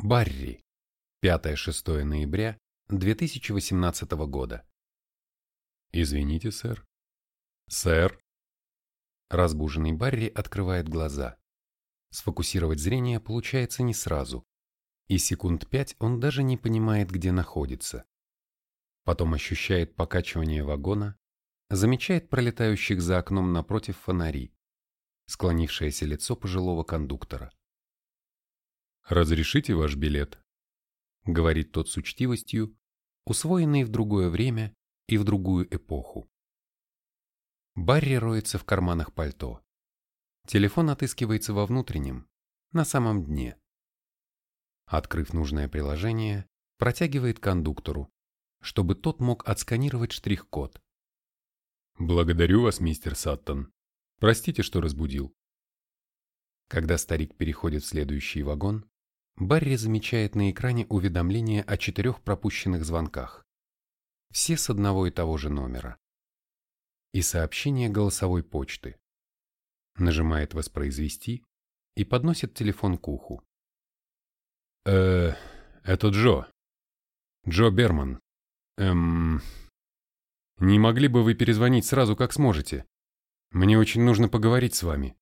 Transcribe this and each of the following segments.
Барри. 5-6 ноября 2018 года. Извините, сэр. Сэр. Разбуженный Барри открывает глаза. Сфокусировать зрение получается не сразу. И секунд пять он даже не понимает, где находится. Потом ощущает покачивание вагона, замечает пролетающих за окном напротив фонари, склонившееся лицо пожилого кондуктора. «Разрешите ваш билет?» — говорит тот с учтивостью, усвоенный в другое время и в другую эпоху. Барри роется в карманах пальто. Телефон отыскивается во внутреннем, на самом дне. Открыв нужное приложение, протягивает кондуктору, чтобы тот мог отсканировать штрих-код. «Благодарю вас, мистер Саттон. Простите, что разбудил». Когда старик переходит в следующий вагон, Барри замечает на экране уведомление о четырех пропущенных звонках. Все с одного и того же номера. И сообщение голосовой почты. Нажимает «Воспроизвести» и подносит телефон к уху. «Э, это Джо. Джо Берман. Эм... Не могли бы вы перезвонить сразу, как сможете? Мне очень нужно поговорить с вами».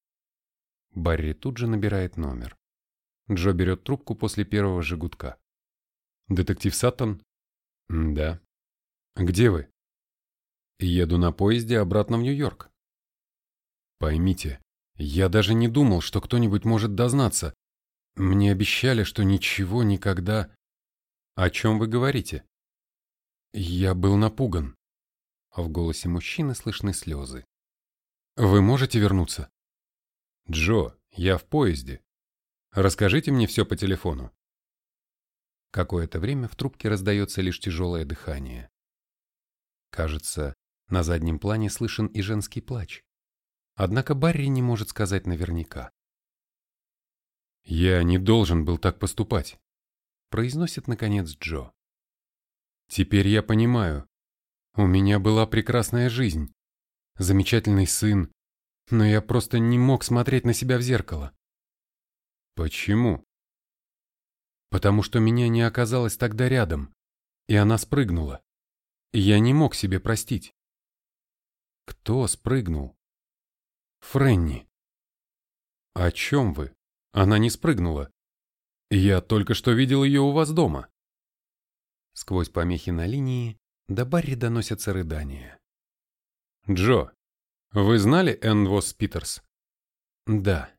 Барри тут же набирает номер. Джо берет трубку после первого же. «Детектив Саттон?» «Да». «Где вы?» «Еду на поезде обратно в Нью-Йорк». «Поймите, я даже не думал, что кто-нибудь может дознаться. Мне обещали, что ничего никогда...» «О чем вы говорите?» «Я был напуган». В голосе мужчины слышны слезы. «Вы можете вернуться?» «Джо, я в поезде. Расскажите мне все по телефону. Какое-то время в трубке раздается лишь тяжелое дыхание. Кажется, на заднем плане слышен и женский плач. Однако Барри не может сказать наверняка. «Я не должен был так поступать», — произносит наконец Джо. «Теперь я понимаю. У меня была прекрасная жизнь, замечательный сын, но я просто не мог смотреть на себя в зеркало. Почему? Потому что меня не оказалось тогда рядом, и она спрыгнула. Я не мог себе простить. Кто спрыгнул? Френни. О чем вы? Она не спрыгнула. Я только что видел ее у вас дома. Сквозь помехи на линии до Барри доносятся рыдания. Джо, вы знали Энн Восс Питерс? Да.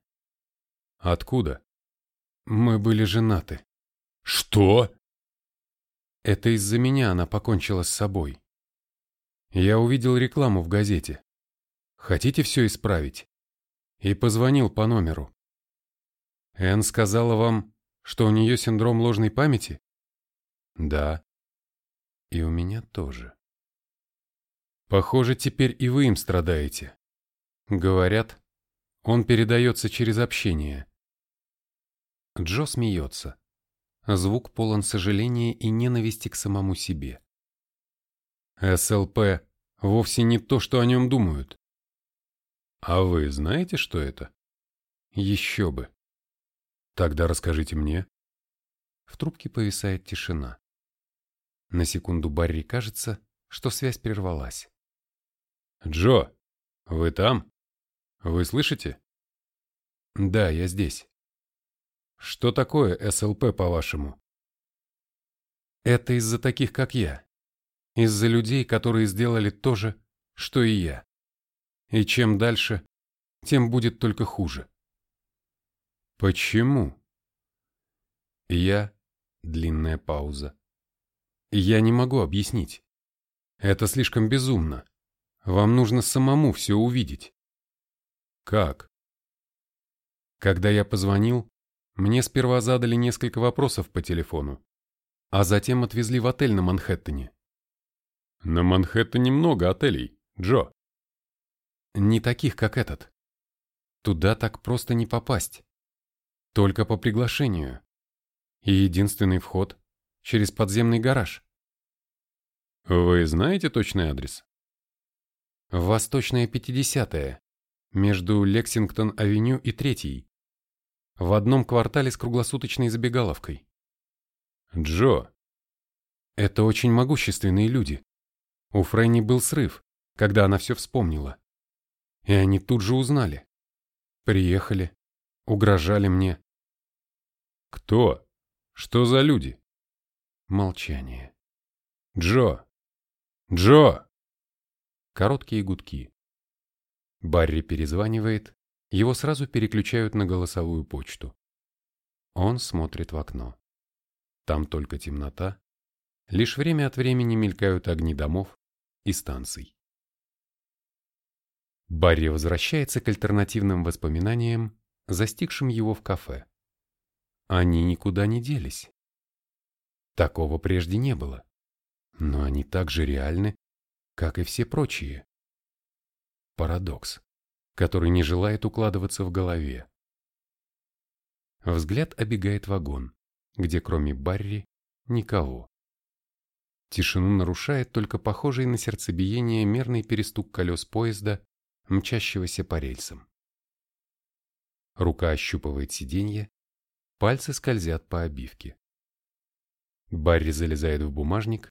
Откуда? Мы были женаты. Что? Это из-за меня она покончила с собой. Я увидел рекламу в газете. Хотите все исправить? И позвонил по номеру. Энн сказала вам, что у нее синдром ложной памяти? Да. И у меня тоже. Похоже, теперь и вы им страдаете. Говорят, он передается через общение. Джо смеется. Звук полон сожаления и ненависти к самому себе. СЛП вовсе не то, что о нем думают. А вы знаете, что это? Еще бы. Тогда расскажите мне. В трубке повисает тишина. На секунду Барри кажется, что связь прервалась. Джо, вы там? Вы слышите? Да, я здесь. Что такое СЛП, по-вашему? Это из-за таких, как я. Из-за людей, которые сделали то же, что и я. И чем дальше, тем будет только хуже. Почему? Я... Длинная пауза. Я не могу объяснить. Это слишком безумно. Вам нужно самому все увидеть. Как? Когда я позвонил, мне сперва задали несколько вопросов по телефону, а затем отвезли в отель на Манхэттене. На Манхэттене много отелей, Джо. Не таких, как этот. Туда так просто не попасть. Только по приглашению. И единственный вход через подземный гараж. Вы знаете точный адрес? Восточная 50-я, между Лексингтон-авеню и Третьей в одном квартале с круглосуточной забегаловкой. Джо. Это очень могущественные люди. У Фрэнни был срыв, когда она все вспомнила. И они тут же узнали. Приехали, угрожали мне. Кто? Что за люди? Молчание. Джо! Джо! Короткие гудки. Барри перезванивает, его сразу переключают на голосовую почту. Он смотрит в окно. Там только темнота, лишь время от времени мелькают огни домов и станций. Барри возвращается к альтернативным воспоминаниям, застигшим его в кафе. Они никуда не делись. Такого прежде не было. Но они так же реальны, как и все прочие. Парадокс, который не желает укладываться в голове. Взгляд обегает вагон, где кроме Барри никого. Тишину нарушает только похожий на сердцебиение мерный перестук колес поезда, мчащегося по рельсам. Рука ощупывает сиденье, пальцы скользят по обивке. Барри залезает в бумажник,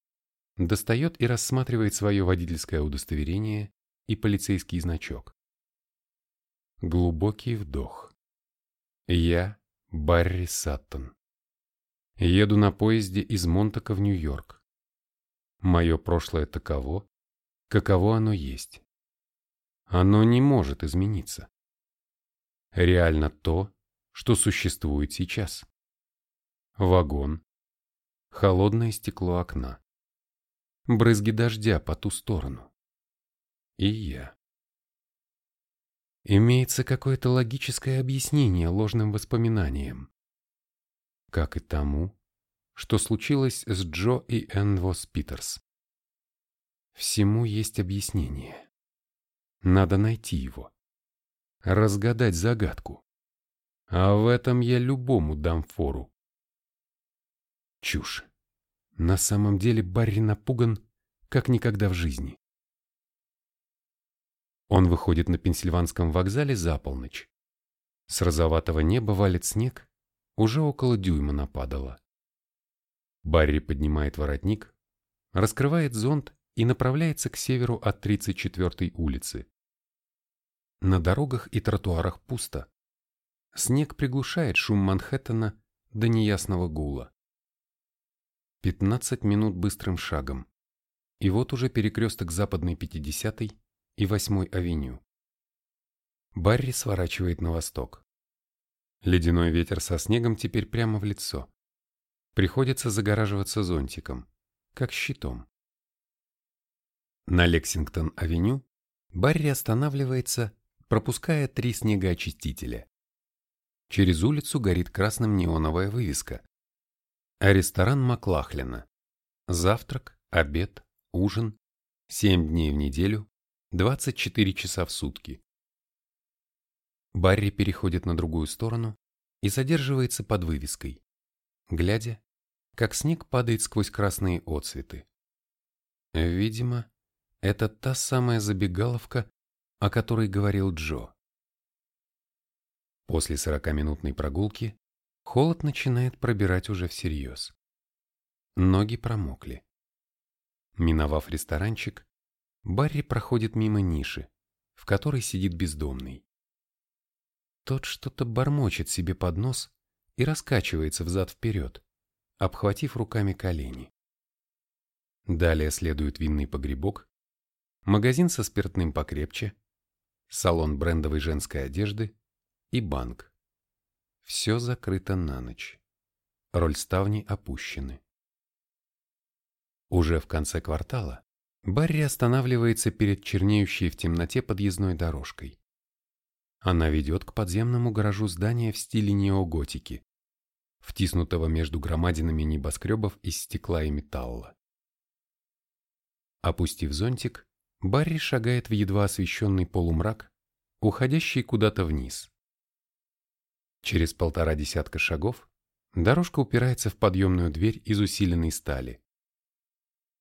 достает и рассматривает свое водительское удостоверение и полицейский значок. Глубокий вдох. Я Барри Саттон. Еду на поезде из Монтака в Нью-Йорк. Мое прошлое таково, каково оно есть. Оно не может измениться. Реально то, что существует сейчас. Вагон, холодное стекло окна, брызги дождя по ту сторону. И я. Имеется какое-то логическое объяснение ложным воспоминаниям. Как и тому, что случилось с Джо и Энвос Питерс. Всему есть объяснение. Надо найти его. Разгадать загадку. А в этом я любому дам фору. Чушь. На самом деле Барри напуган, как никогда в жизни. Он выходит на Пенсильванском вокзале за полночь. С розоватого неба валит снег, уже около дюйма нападало. Барри поднимает воротник, раскрывает зонт и направляется к северу от 34-й улицы. На дорогах и тротуарах пусто. Снег приглушает шум Манхэттена до неясного гула. 15 минут быстрым шагом. И вот уже перекресток западной 50-й и 8-й авеню. Барри сворачивает на восток. Ледяной ветер со снегом теперь прямо в лицо. Приходится загораживаться зонтиком, как щитом. На Лексингтон-авеню Барри останавливается, пропуская три снегоочистителя. Через улицу горит красным неоновая вывеска. А ресторан Маклахлина. Завтрак, обед, ужин. Семь дней в неделю, 24 часа в сутки. Барри переходит на другую сторону и задерживается под вывеской, глядя, как снег падает сквозь красные отцветы. Видимо, это та самая забегаловка, о которой говорил Джо. После сорокаминутной прогулки холод начинает пробирать уже всерьез. Ноги промокли. Миновав ресторанчик, Барри проходит мимо ниши, в которой сидит бездомный. Тот что-то бормочет себе под нос и раскачивается взад-вперед, обхватив руками колени. Далее следует винный погребок, магазин со спиртным покрепче, салон брендовой женской одежды и банк. Все закрыто на ночь. Роль ставни опущены. Уже в конце квартала Барри останавливается перед чернеющей в темноте подъездной дорожкой. Она ведет к подземному гаражу здания в стиле неоготики, втиснутого между громадинами небоскребов из стекла и металла. Опустив зонтик, Барри шагает в едва освещенный полумрак, уходящий куда-то вниз. Через полтора десятка шагов дорожка упирается в подъемную дверь из усиленной стали.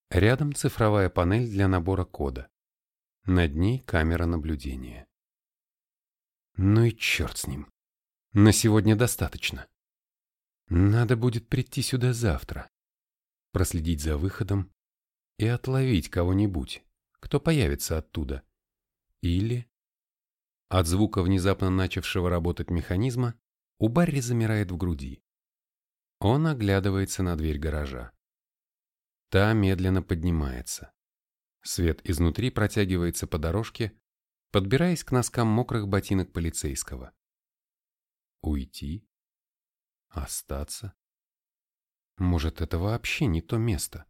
Рядом цифровая панель для набора кода. Над ней камера наблюдения. Ну и черт с ним. На сегодня достаточно. Надо будет прийти сюда завтра, проследить за выходом и отловить кого-нибудь, кто появится оттуда. Или... От звука внезапно начавшего работать механизма у Барри замирает в груди. Он оглядывается на дверь гаража. Та медленно поднимается. Свет изнутри протягивается по дорожке, подбираясь к носкам мокрых ботинок полицейского. Уйти? Остаться? Может, это вообще не то место?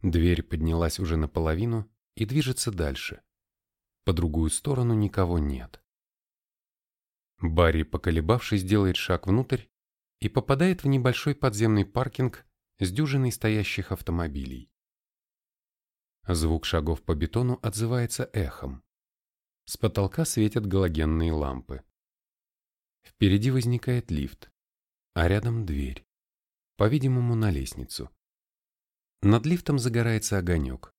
Дверь поднялась уже наполовину и движется дальше. По другую сторону никого нет. Барри, поколебавшись, делает шаг внутрь и попадает в небольшой подземный паркинг с дюжиной стоящих автомобилей. Звук шагов по бетону отзывается эхом. С потолка светят галогенные лампы. Впереди возникает лифт, а рядом дверь, по-видимому, на лестницу. Над лифтом загорается огонек.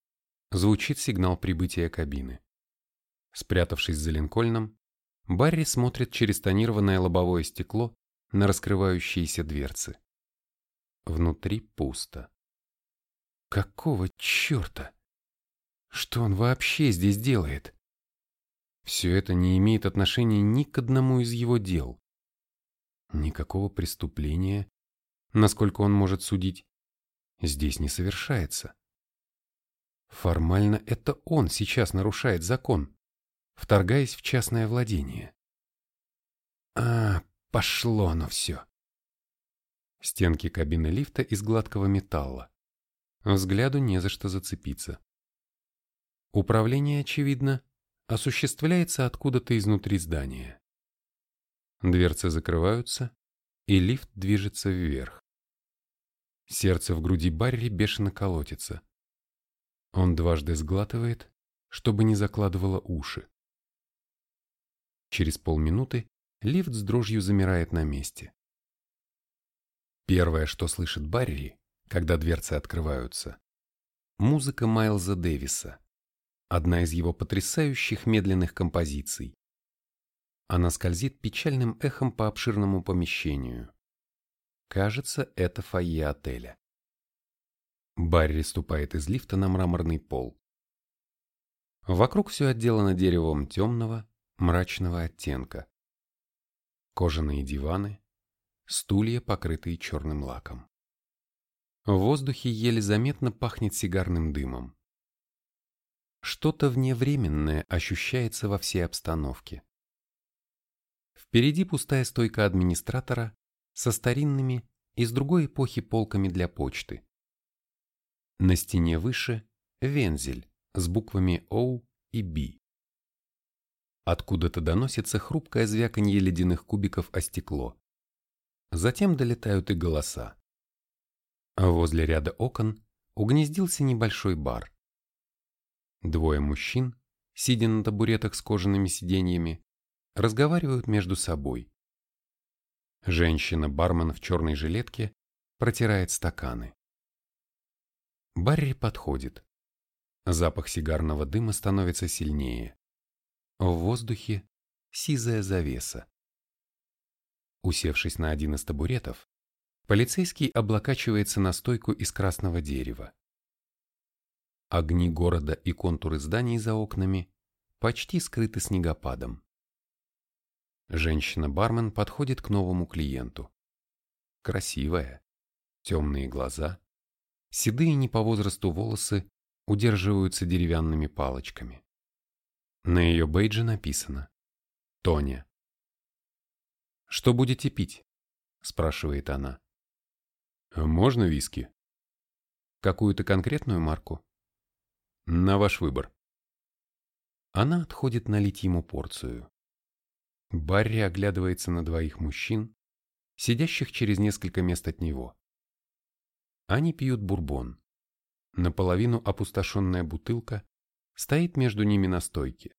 Звучит сигнал прибытия кабины. Спрятавшись за Линкольном, Барри смотрит через тонированное лобовое стекло на раскрывающиеся дверцы. Внутри пусто. Какого черта? Что он вообще здесь делает? Все это не имеет отношения ни к одному из его дел. Никакого преступления, насколько он может судить, здесь не совершается. Формально это он сейчас нарушает закон, вторгаясь в частное владение. А, пошло оно все. Стенки кабины лифта из гладкого металла. Взгляду не за что зацепиться. Управление, очевидно, осуществляется откуда-то изнутри здания. Дверцы закрываются, и лифт движется вверх. Сердце в груди Барри бешено колотится. Он дважды сглатывает, чтобы не закладывало уши. Через полминуты лифт с дрожью замирает на месте. Первое, что слышит Барри, когда дверцы открываются, музыка Майлза Дэвиса, одна из его потрясающих медленных композиций. Она скользит печальным эхом по обширному помещению. Кажется, это фойе отеля. Барри ступает из лифта на мраморный пол. Вокруг все отделано деревом темного, мрачного оттенка. Кожаные диваны, стулья, покрытые черным лаком. В воздухе еле заметно пахнет сигарным дымом. Что-то вневременное ощущается во всей обстановке. Впереди пустая стойка администратора со старинными из другой эпохи полками для почты. На стене выше вензель с буквами O и B. Откуда-то доносится хрупкое звяканье ледяных кубиков о стекло. Затем долетают и голоса. А возле ряда окон угнездился небольшой бар. Двое мужчин, сидя на табуретах с кожаными сиденьями, разговаривают между собой. Женщина-бармен в черной жилетке протирает стаканы. Барри подходит. Запах сигарного дыма становится сильнее. В воздухе сизая завеса. Усевшись на один из табуретов, полицейский облокачивается на стойку из красного дерева. Огни города и контуры зданий за окнами почти скрыты снегопадом. Женщина-бармен подходит к новому клиенту. Красивая, темные глаза, седые не по возрасту волосы удерживаются деревянными палочками. На ее бейдже написано «Тоня». «Что будете пить?» – спрашивает она. «Можно виски?» «Какую-то конкретную марку?» На ваш выбор. Она отходит налить ему порцию. Барри оглядывается на двоих мужчин, сидящих через несколько мест от него. Они пьют бурбон. Наполовину опустошенная бутылка стоит между ними на стойке.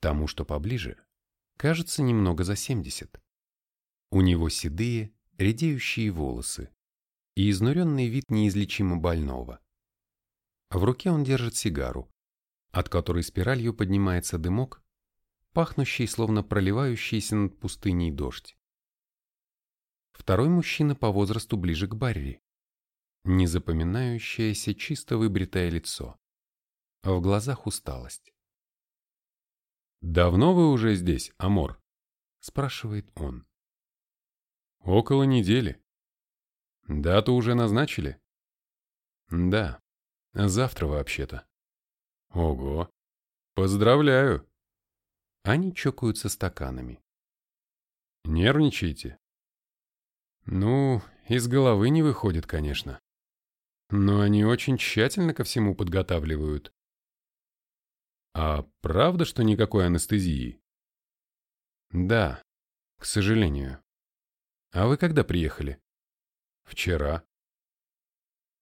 Тому, что поближе, кажется немного за семьдесят. У него седые, редеющие волосы и изнуренный вид неизлечимо больного. В руке он держит сигару, от которой спиралью поднимается дымок, пахнущий, словно проливающийся над пустыней дождь. Второй мужчина по возрасту ближе к Барри. Незапоминающееся чисто выбритое лицо. В глазах усталость. «Давно вы уже здесь, Амор?» – спрашивает он. «Около недели. Дату уже назначили?» «Да, завтра вообще-то». «Ого! Поздравляю!» Они чокаются стаканами. «Нервничаете?» «Ну, из головы не выходит, конечно. Но они очень тщательно ко всему подготавливают. А правда, что никакой анестезии? Да, к сожалению. А вы когда приехали? Вчера.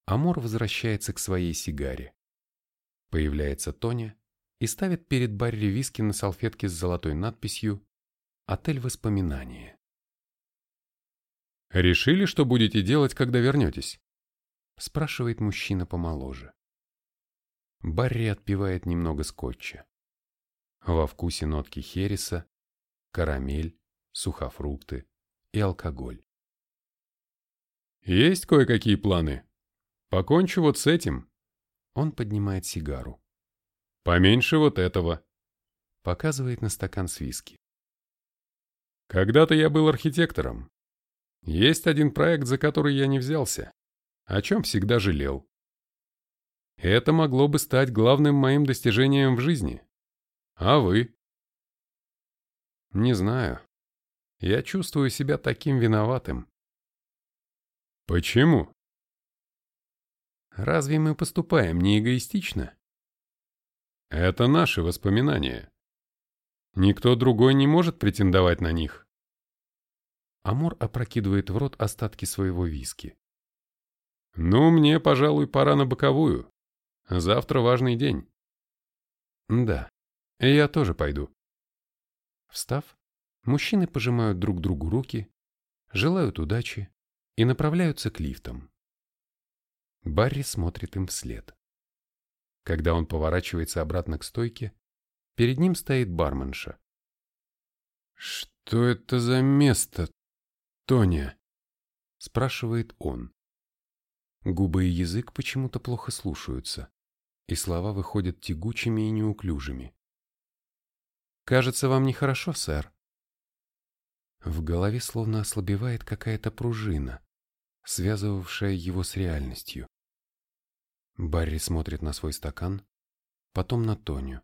Амор возвращается к своей сигаре. Появляется Тоня и ставит перед Барри виски на салфетке с золотой надписью «Отель воспоминания». «Решили, что будете делать, когда вернетесь?» спрашивает мужчина помоложе. Барри отпивает немного скотча. Во вкусе нотки хереса, карамель, сухофрукты и алкоголь. «Есть кое-какие планы. Покончу вот с этим». Он поднимает сигару. «Поменьше вот этого». Показывает на стакан с виски. «Когда-то я был архитектором. Есть один проект, за который я не взялся, о чем всегда жалел. Это могло бы стать главным моим достижением в жизни. А вы? Не знаю. Я чувствую себя таким виноватым. Почему? Разве мы поступаем не эгоистично? Это наши воспоминания. Никто другой не может претендовать на них. Амор опрокидывает в рот остатки своего виски. Ну, мне, пожалуй, пора на боковую. Завтра важный день. Да, я тоже пойду. Встав, мужчины пожимают друг другу руки, желают удачи и направляются к лифтам. Барри смотрит им вслед. Когда он поворачивается обратно к стойке, перед ним стоит барменша. «Что это за место, Тоня?» – спрашивает он. Губы и язык почему-то плохо слушаются, и слова выходят тягучими и неуклюжими. «Кажется, вам нехорошо, сэр». В голове словно ослабевает какая-то пружина, связывавшая его с реальностью. Барри смотрит на свой стакан, потом на Тоню.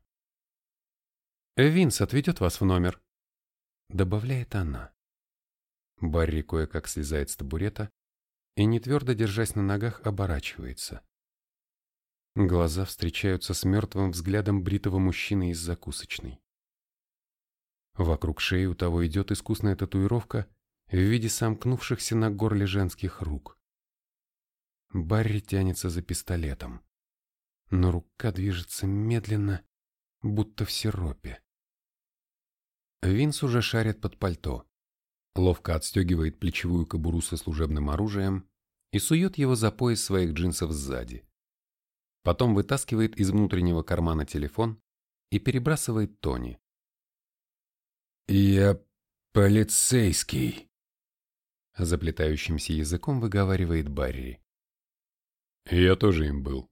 «Винс отведет вас в номер», — добавляет она. Барри кое-как слезает с табурета и, не твердо держась на ногах, оборачивается. Глаза встречаются с мертвым взглядом бритого мужчины из закусочной. Вокруг шеи у того идет искусная татуировка в виде сомкнувшихся на горле женских рук. Барри тянется за пистолетом, но рука движется медленно, будто в сиропе. Винс уже шарит под пальто ловко отстегивает плечевую кобуру со служебным оружием и сует его за пояс своих джинсов сзади. Потом вытаскивает из внутреннего кармана телефон и перебрасывает Тони. «Я полицейский», — заплетающимся языком выговаривает Барри. «Я тоже им был».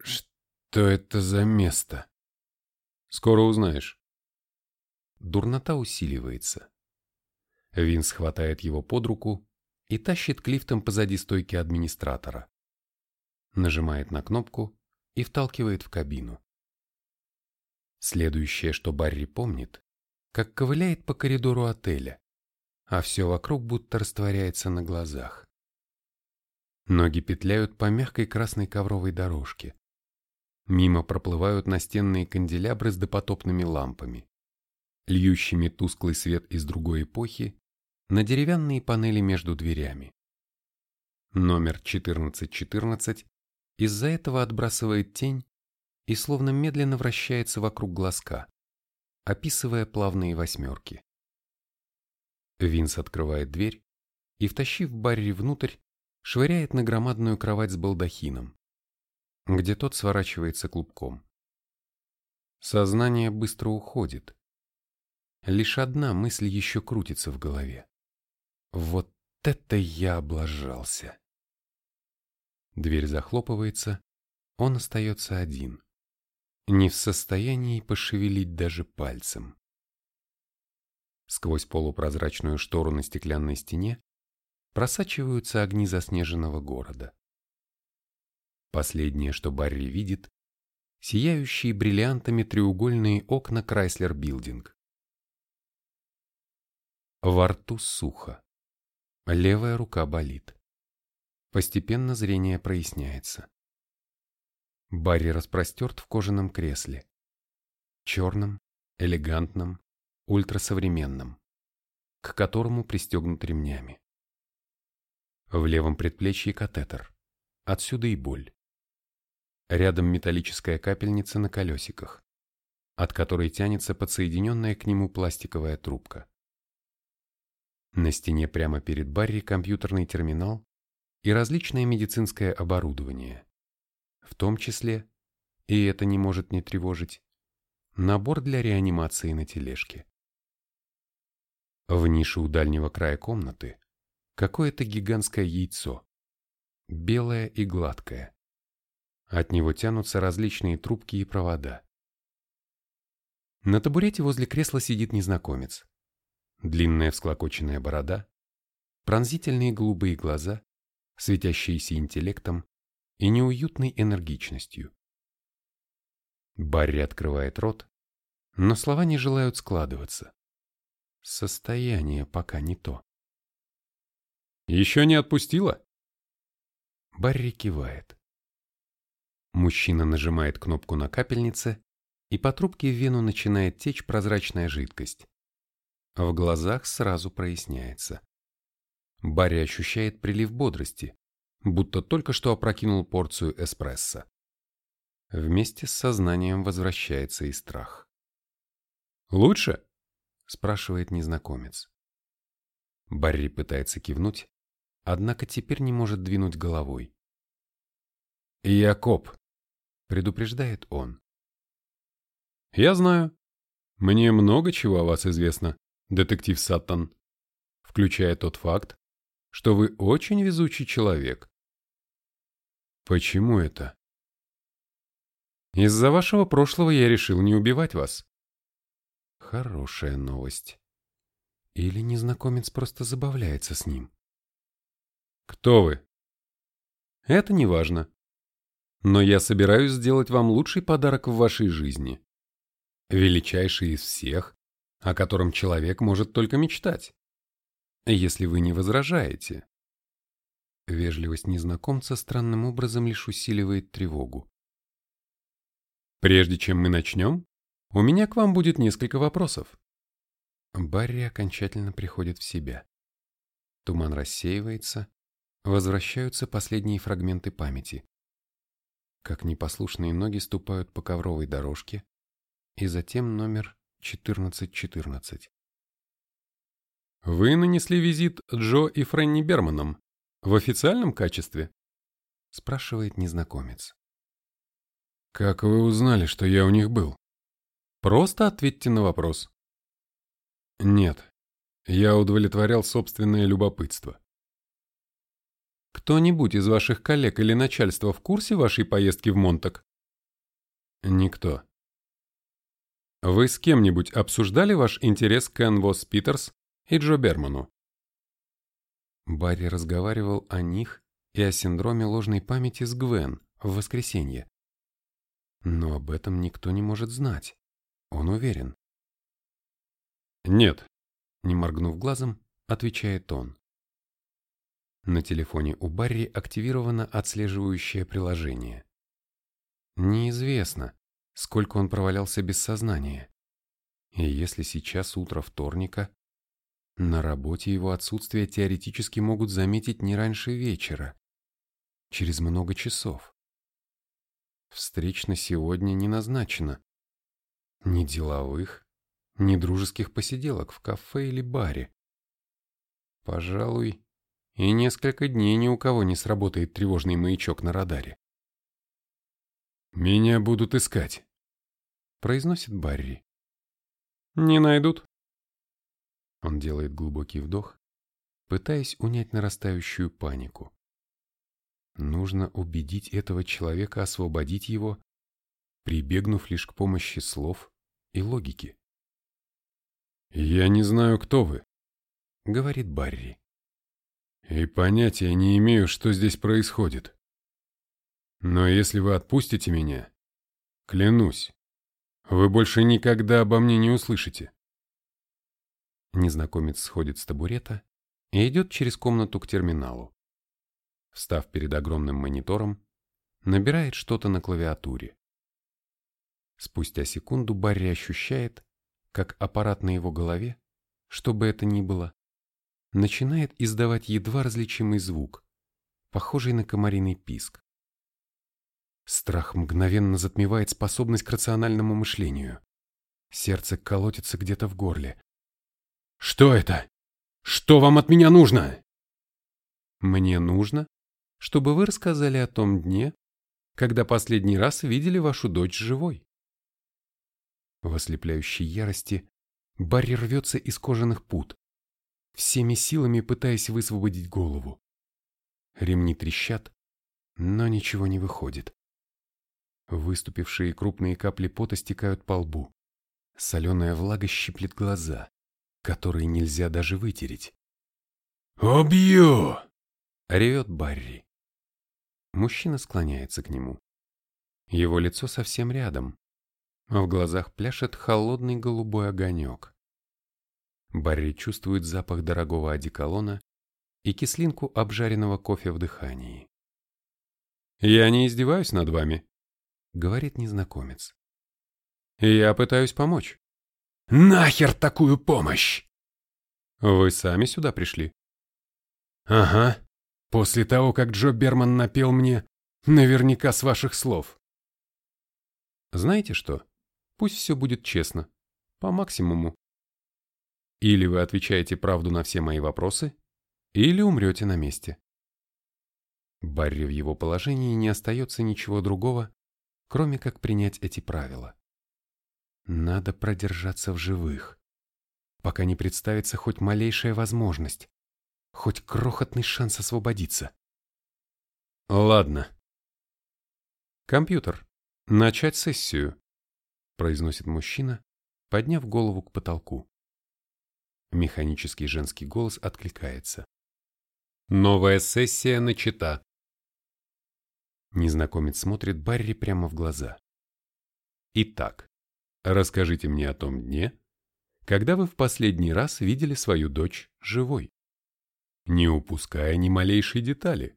«Что это за место?» «Скоро узнаешь». Дурнота усиливается. Винс хватает его под руку и тащит к лифтам позади стойки администратора. Нажимает на кнопку и вталкивает в кабину. Следующее, что Барри помнит, как ковыляет по коридору отеля, а все вокруг будто растворяется на глазах. Ноги петляют по мягкой красной ковровой дорожке. Мимо проплывают настенные канделябры с допотопными лампами, льющими тусклый свет из другой эпохи на деревянные панели между дверями. Номер 1414 из-за этого отбрасывает тень и словно медленно вращается вокруг глазка, описывая плавные восьмерки. Винс открывает дверь и, втащив Барри внутрь, швыряет на громадную кровать с балдахином, где тот сворачивается клубком. Сознание быстро уходит. Лишь одна мысль еще крутится в голове. Вот это я облажался. Дверь захлопывается, он остается один. Не в состоянии пошевелить даже пальцем. Сквозь полупрозрачную штору на стеклянной стене просачиваются огни заснеженного города. Последнее, что Барри видит, сияющие бриллиантами треугольные окна Крайслер Билдинг. Во рту сухо. Левая рука болит. Постепенно зрение проясняется. Барри распростерт в кожаном кресле. Черном, элегантном, ультрасовременном, к которому пристегнут ремнями. В левом предплечье катетер. Отсюда и боль. Рядом металлическая капельница на колесиках, от которой тянется подсоединенная к нему пластиковая трубка. На стене прямо перед Барри компьютерный терминал и различное медицинское оборудование, в том числе, и это не может не тревожить, набор для реанимации на тележке. В нише у дальнего края комнаты какое-то гигантское яйцо, белое и гладкое. От него тянутся различные трубки и провода. На табурете возле кресла сидит незнакомец длинная всклокоченная борода, пронзительные голубые глаза, светящиеся интеллектом и неуютной энергичностью. Барри открывает рот, но слова не желают складываться. Состояние пока не то. «Еще не отпустила?» Барри кивает. Мужчина нажимает кнопку на капельнице, и по трубке в вену начинает течь прозрачная жидкость. В глазах сразу проясняется. Барри ощущает прилив бодрости, будто только что опрокинул порцию эспрессо. Вместе с сознанием возвращается и страх. «Лучше?» – спрашивает незнакомец. Барри пытается кивнуть, однако теперь не может двинуть головой. «Я коп», – предупреждает он. «Я знаю. Мне много чего о вас известно детектив Саттон, включая тот факт, что вы очень везучий человек. Почему это? Из-за вашего прошлого я решил не убивать вас. Хорошая новость. Или незнакомец просто забавляется с ним? Кто вы? Это не важно. Но я собираюсь сделать вам лучший подарок в вашей жизни. Величайший из всех о котором человек может только мечтать. Если вы не возражаете. Вежливость незнакомца странным образом лишь усиливает тревогу. Прежде чем мы начнем, у меня к вам будет несколько вопросов. Барри окончательно приходит в себя. Туман рассеивается, возвращаются последние фрагменты памяти. Как непослушные ноги ступают по ковровой дорожке, и затем номер 1414. Вы нанесли визит Джо и Фрэнни Берманам в официальном качестве? Спрашивает незнакомец. Как вы узнали, что я у них был? Просто ответьте на вопрос. Нет, я удовлетворял собственное любопытство. Кто-нибудь из ваших коллег или начальства в курсе вашей поездки в Монтак? Никто. Вы с кем-нибудь обсуждали ваш интерес к Энн Восс Питерс и Джо Берману? Барри разговаривал о них и о синдроме ложной памяти с Гвен в воскресенье. Но об этом никто не может знать. Он уверен. «Нет», — не моргнув глазом, отвечает он. На телефоне у Барри активировано отслеживающее приложение. Неизвестно, сколько он провалялся без сознания. И если сейчас утро вторника, на работе его отсутствие теоретически могут заметить не раньше вечера, через много часов. Встреч на сегодня не назначено. Ни деловых, ни дружеских посиделок в кафе или баре. Пожалуй, и несколько дней ни у кого не сработает тревожный маячок на радаре. «Меня будут искать», — произносит Барри. «Не найдут». Он делает глубокий вдох, пытаясь унять нарастающую панику. Нужно убедить этого человека освободить его, прибегнув лишь к помощи слов и логики. «Я не знаю, кто вы», — говорит Барри. «И понятия не имею, что здесь происходит. Но если вы отпустите меня, клянусь, вы больше никогда обо мне не услышите». Незнакомец сходит с табурета и идет через комнату к терминалу. Встав перед огромным монитором, набирает что-то на клавиатуре. Спустя секунду Барри ощущает, как аппарат на его голове, что бы это ни было, начинает издавать едва различимый звук, похожий на комариный писк. Страх мгновенно затмевает способность к рациональному мышлению. Сердце колотится где-то в горле. «Что это? Что вам от меня нужно?» «Мне нужно, чтобы вы рассказали о том дне, когда последний раз видели вашу дочь живой». В ослепляющей ярости Барри рвется из кожаных пут, всеми силами пытаясь высвободить голову. Ремни трещат, но ничего не выходит. Выступившие крупные капли пота стекают по лбу. Соленая влага щиплет глаза, которые нельзя даже вытереть. «Убью!» — ревет Барри. Мужчина склоняется к нему. Его лицо совсем рядом, в глазах пляшет холодный голубой огонек. Барри чувствует запах дорогого одеколона и кислинку обжаренного кофе в дыхании. «Я не издеваюсь над вами», — говорит незнакомец. «Я пытаюсь помочь». «Нахер такую помощь?» «Вы сами сюда пришли?» «Ага, после того, как Джо Берман напел мне, наверняка с ваших слов». «Знаете что? Пусть все будет честно, по максимуму. Или вы отвечаете правду на все мои вопросы, или умрете на месте». Барри в его положении не остается ничего другого, кроме как принять эти правила. Надо продержаться в живых, пока не представится хоть малейшая возможность, хоть крохотный шанс освободиться. Ладно. Компьютер. Начать сессию произносит мужчина, подняв голову к потолку. Механический женский голос откликается. Новая сессия начата. Незнакомец смотрит Барри прямо в глаза. Итак, расскажите мне о том дне, когда вы в последний раз видели свою дочь живой, не упуская ни малейшей детали.